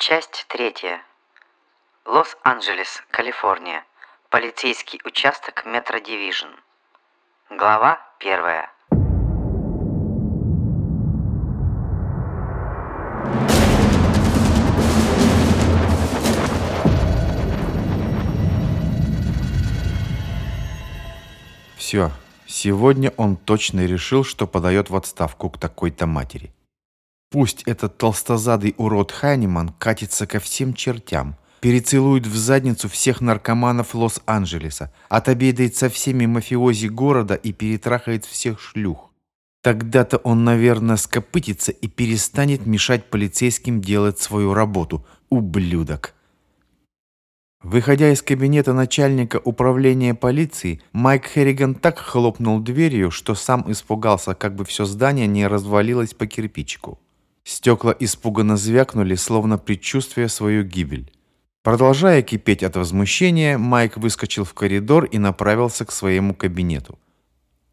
Часть третья. Лос-Анджелес, Калифорния. Полицейский участок Метро Дивижн. Глава первая. Все, сегодня он точно решил, что подает в отставку к такой-то матери. Пусть этот толстозадый урод Хайниман катится ко всем чертям, перецелует в задницу всех наркоманов Лос-Анджелеса, отобедает со всеми мафиози города и перетрахает всех шлюх. Тогда-то он, наверное, скопытится и перестанет мешать полицейским делать свою работу. Ублюдок. Выходя из кабинета начальника управления полиции, Майк Херриган так хлопнул дверью, что сам испугался, как бы все здание не развалилось по кирпичику. Стекла испуганно звякнули, словно предчувствуя свою гибель. Продолжая кипеть от возмущения, Майк выскочил в коридор и направился к своему кабинету.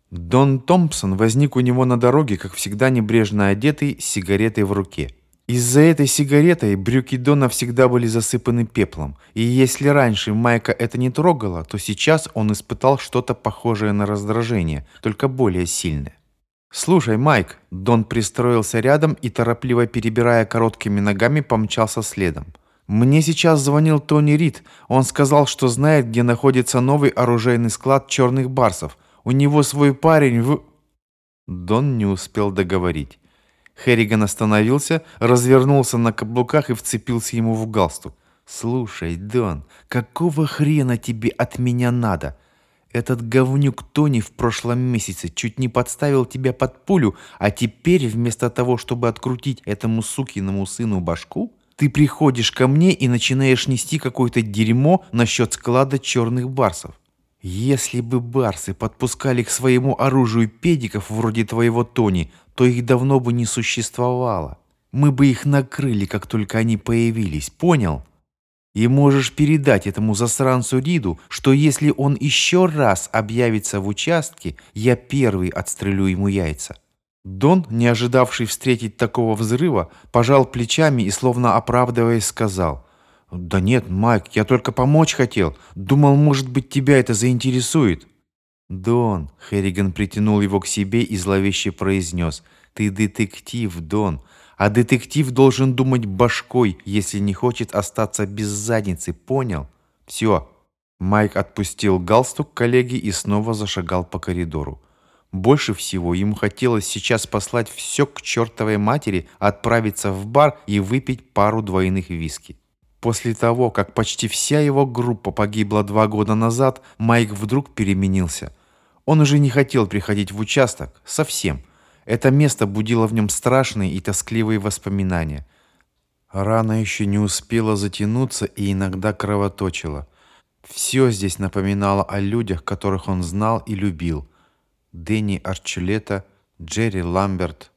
Дон Томпсон возник у него на дороге, как всегда небрежно одетый, с сигаретой в руке. Из-за этой сигареты брюки Дона всегда были засыпаны пеплом, и если раньше Майка это не трогало, то сейчас он испытал что-то похожее на раздражение, только более сильное. «Слушай, Майк!» Дон пристроился рядом и, торопливо перебирая короткими ногами, помчался следом. «Мне сейчас звонил Тони Рид. Он сказал, что знает, где находится новый оружейный склад черных барсов. У него свой парень в...» Дон не успел договорить. Херриган остановился, развернулся на каблуках и вцепился ему в галстук. «Слушай, Дон, какого хрена тебе от меня надо? Этот говнюк Тони в прошлом месяце чуть не подставил тебя под пулю, а теперь вместо того, чтобы открутить этому сукиному сыну башку, ты приходишь ко мне и начинаешь нести какое-то дерьмо насчет склада черных барсов. Если бы барсы подпускали к своему оружию педиков вроде твоего Тони, то их давно бы не существовало. Мы бы их накрыли, как только они появились, понял? И можешь передать этому засранцу Риду, что если он еще раз объявится в участке, я первый отстрелю ему яйца». Дон, не ожидавший встретить такого взрыва, пожал плечами и, словно оправдываясь, сказал, «Да нет, Майк, я только помочь хотел. Думал, может быть, тебя это заинтересует». «Дон», — Херриган притянул его к себе и зловеще произнес, «Ты детектив, Дон, а детектив должен думать башкой, если не хочет остаться без задницы, понял? Все». Майк отпустил галстук коллеги и снова зашагал по коридору. Больше всего ему хотелось сейчас послать все к чертовой матери, отправиться в бар и выпить пару двойных виски. После того, как почти вся его группа погибла два года назад, Майк вдруг переменился. Он уже не хотел приходить в участок. Совсем. Это место будило в нем страшные и тоскливые воспоминания. Рана еще не успела затянуться и иногда кровоточила. Все здесь напоминало о людях, которых он знал и любил – Дэнни Арчулета, Джерри Ламберт.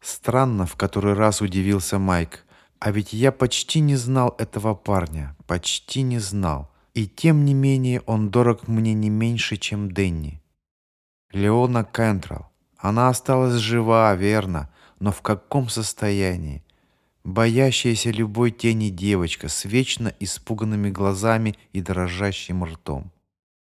Странно, в который раз удивился Майк. А ведь я почти не знал этого парня, почти не знал. И тем не менее он дорог мне не меньше, чем Дэнни. Леона Кентрелл. Она осталась жива, верно, но в каком состоянии? Боящаяся любой тени девочка с вечно испуганными глазами и дрожащим ртом.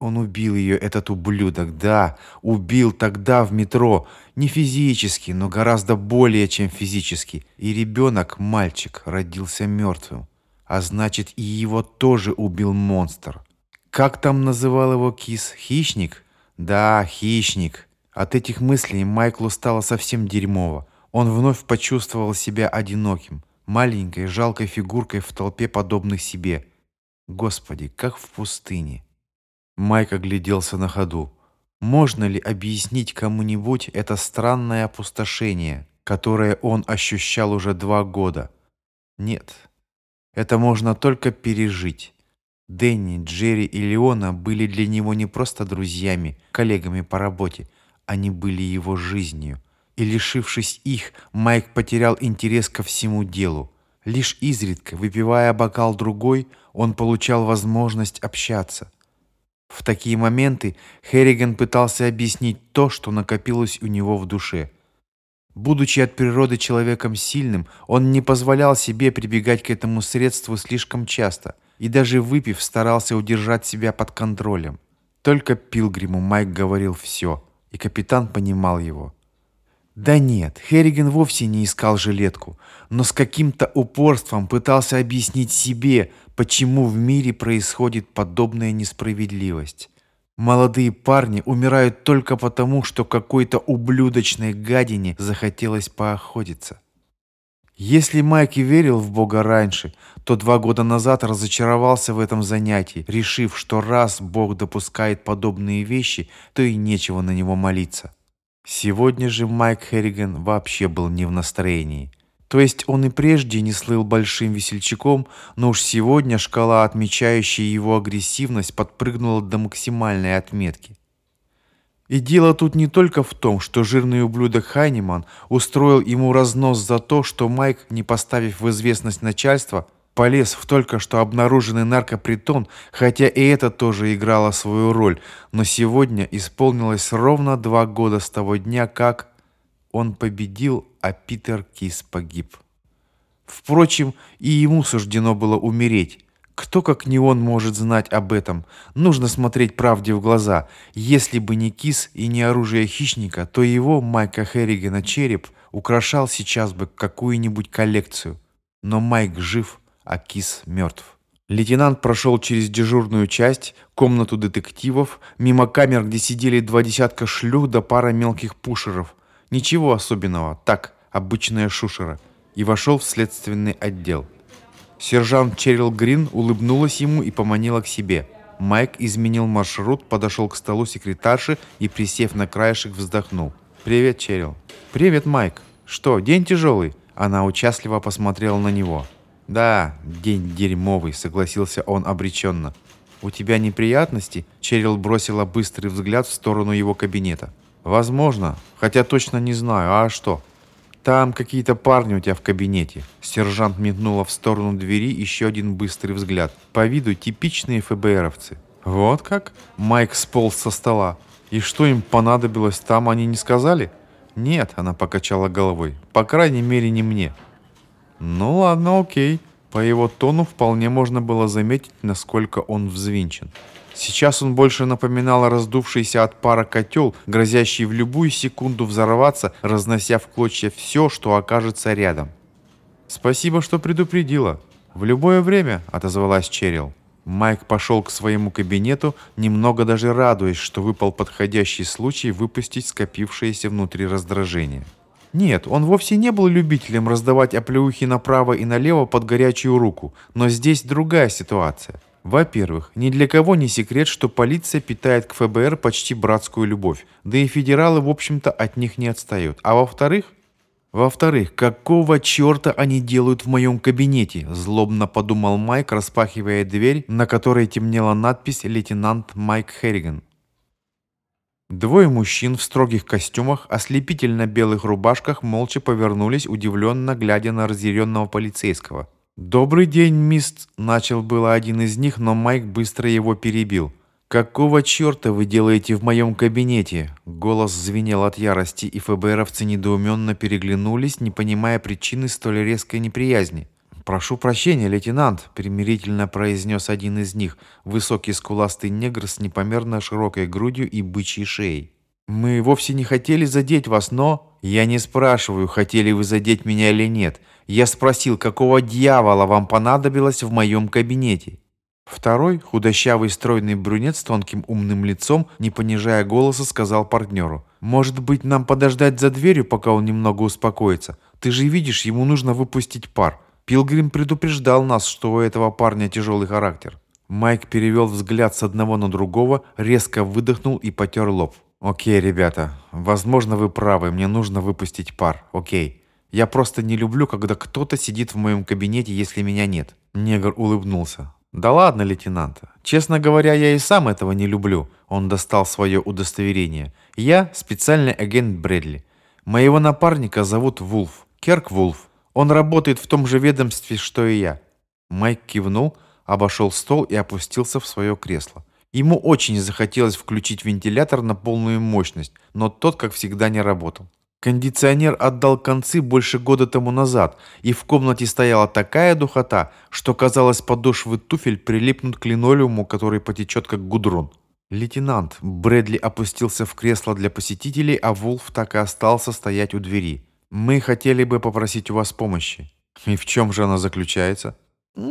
Он убил ее, этот ублюдок, да, убил тогда в метро. Не физически, но гораздо более, чем физически. И ребенок, мальчик, родился мертвым. А значит, и его тоже убил монстр. Как там называл его кис? Хищник? Да, хищник. От этих мыслей Майклу стало совсем дерьмово. Он вновь почувствовал себя одиноким, маленькой, жалкой фигуркой в толпе подобных себе. Господи, как в пустыне. Майк огляделся на ходу. Можно ли объяснить кому-нибудь это странное опустошение, которое он ощущал уже два года? Нет. Это можно только пережить. Дэнни, Джерри и Леона были для него не просто друзьями, коллегами по работе. Они были его жизнью. И лишившись их, Майк потерял интерес ко всему делу. Лишь изредка, выпивая бокал другой, он получал возможность общаться – в такие моменты Херриган пытался объяснить то, что накопилось у него в душе. Будучи от природы человеком сильным, он не позволял себе прибегать к этому средству слишком часто и даже выпив старался удержать себя под контролем. Только Пилгриму Майк говорил все, и капитан понимал его. Да нет, Херриген вовсе не искал жилетку, но с каким-то упорством пытался объяснить себе, почему в мире происходит подобная несправедливость. Молодые парни умирают только потому, что какой-то ублюдочной гадине захотелось поохотиться. Если Майк и верил в Бога раньше, то два года назад разочаровался в этом занятии, решив, что раз Бог допускает подобные вещи, то и нечего на него молиться. Сегодня же Майк Херриган вообще был не в настроении. То есть он и прежде не слыл большим весельчаком, но уж сегодня шкала, отмечающая его агрессивность, подпрыгнула до максимальной отметки. И дело тут не только в том, что жирный ублюдок Хайнеман устроил ему разнос за то, что Майк, не поставив в известность начальства, полез в только что обнаруженный наркопритон, хотя и это тоже играло свою роль, но сегодня исполнилось ровно два года с того дня, как он победил, а Питер Кис погиб. Впрочем, и ему суждено было умереть. Кто, как не он, может знать об этом? Нужно смотреть правде в глаза. Если бы не кис и не оружие хищника, то его, Майка Херригана, череп украшал сейчас бы какую-нибудь коллекцию. Но Майк жив, а кис мертв. Лейтенант прошел через дежурную часть, комнату детективов, мимо камер, где сидели два десятка шлюх да пара мелких пушеров. Ничего особенного, так, обычная шушера. И вошел в следственный отдел. Сержант Черил Грин улыбнулась ему и поманила к себе. Майк изменил маршрут, подошел к столу секретарши и, присев на краешек, вздохнул. «Привет, Черил». «Привет, Майк. Что, день тяжелый?» Она участливо посмотрела на него. «Да, день дерьмовый», — согласился он обреченно. «У тебя неприятности?» Черил бросила быстрый взгляд в сторону его кабинета. «Возможно, хотя точно не знаю. А что?» «Там какие-то парни у тебя в кабинете». Сержант метнула в сторону двери еще один быстрый взгляд. По виду типичные ФБРовцы. «Вот как?» Майк сполз со стола. «И что им понадобилось там, они не сказали?» «Нет», она покачала головой. «По крайней мере, не мне». «Ну ладно, окей». По его тону вполне можно было заметить, насколько он взвинчен. Сейчас он больше напоминал раздувшийся от пара котел, грозящий в любую секунду взорваться, разнося в клочья все, что окажется рядом. «Спасибо, что предупредила. В любое время», — отозвалась Черил. Майк пошел к своему кабинету, немного даже радуясь, что выпал подходящий случай выпустить скопившееся внутри раздражение. Нет, он вовсе не был любителем раздавать оплеухи направо и налево под горячую руку, но здесь другая ситуация. Во-первых, ни для кого не секрет, что полиция питает к ФБР почти братскую любовь, да и федералы, в общем-то, от них не отстают. А во-вторых, во-вторых, какого черта они делают в моем кабинете? Злобно подумал Майк, распахивая дверь, на которой темнела надпись «Лейтенант Майк Херриган». Двое мужчин в строгих костюмах, ослепительно белых рубашках молча повернулись, удивленно глядя на разъяренного полицейского – «Добрый день, мисс...» – начал было один из них, но Майк быстро его перебил. «Какого черта вы делаете в моем кабинете?» Голос звенел от ярости, и ФБРовцы недоуменно переглянулись, не понимая причины столь резкой неприязни. «Прошу прощения, лейтенант», – примирительно произнес один из них, высокий скуластый негр с непомерно широкой грудью и бычьей шеей. «Мы вовсе не хотели задеть вас, но...» «Я не спрашиваю, хотели вы задеть меня или нет. Я спросил, какого дьявола вам понадобилось в моем кабинете?» Второй, худощавый стройный брюнет с тонким умным лицом, не понижая голоса, сказал партнеру. «Может быть, нам подождать за дверью, пока он немного успокоится? Ты же видишь, ему нужно выпустить пар. Пилгрим предупреждал нас, что у этого парня тяжелый характер». Майк перевел взгляд с одного на другого, резко выдохнул и потер лоб. «Окей, ребята, возможно, вы правы, мне нужно выпустить пар, окей. Я просто не люблю, когда кто-то сидит в моем кабинете, если меня нет». Негр улыбнулся. «Да ладно, лейтенант. Честно говоря, я и сам этого не люблю». Он достал свое удостоверение. «Я специальный агент Брэдли. Моего напарника зовут Вулф. Керк Вулф. Он работает в том же ведомстве, что и я». Майк кивнул, обошел стол и опустился в свое кресло. Ему очень захотелось включить вентилятор на полную мощность, но тот, как всегда, не работал. Кондиционер отдал концы больше года тому назад, и в комнате стояла такая духота, что казалось, подошвы туфель прилипнут к линолеуму, который потечет как гудрон. Лейтенант Брэдли опустился в кресло для посетителей, а Вулф так и остался стоять у двери. «Мы хотели бы попросить у вас помощи». «И в чем же она заключается?»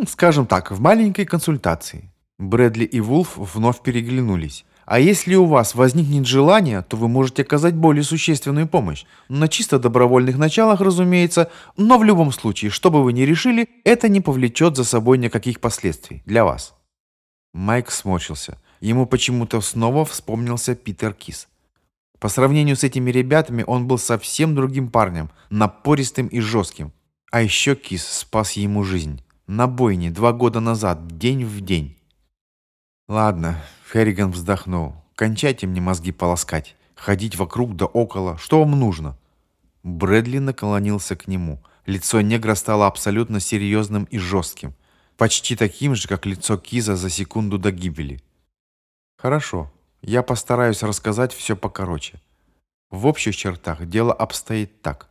«Скажем так, в маленькой консультации». Брэдли и Вулф вновь переглянулись. А если у вас возникнет желание, то вы можете оказать более существенную помощь. На чисто добровольных началах, разумеется, но в любом случае, что бы вы ни решили, это не повлечет за собой никаких последствий для вас. Майк сморщился. Ему почему-то снова вспомнился Питер Кис. По сравнению с этими ребятами он был совсем другим парнем, напористым и жестким. А еще Кис спас ему жизнь. На бойне два года назад, день в день. Ладно, Херриган вздохнул. «Кончайте мне мозги полоскать. Ходить вокруг да около. Что вам нужно?» Брэдли наклонился к нему. Лицо негра стало абсолютно серьезным и жестким. Почти таким же, как лицо Киза за секунду до гибели. «Хорошо. Я постараюсь рассказать все покороче. В общих чертах дело обстоит так.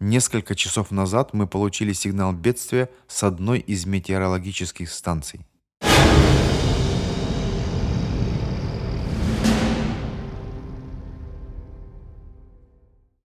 Несколько часов назад мы получили сигнал бедствия с одной из метеорологических станций.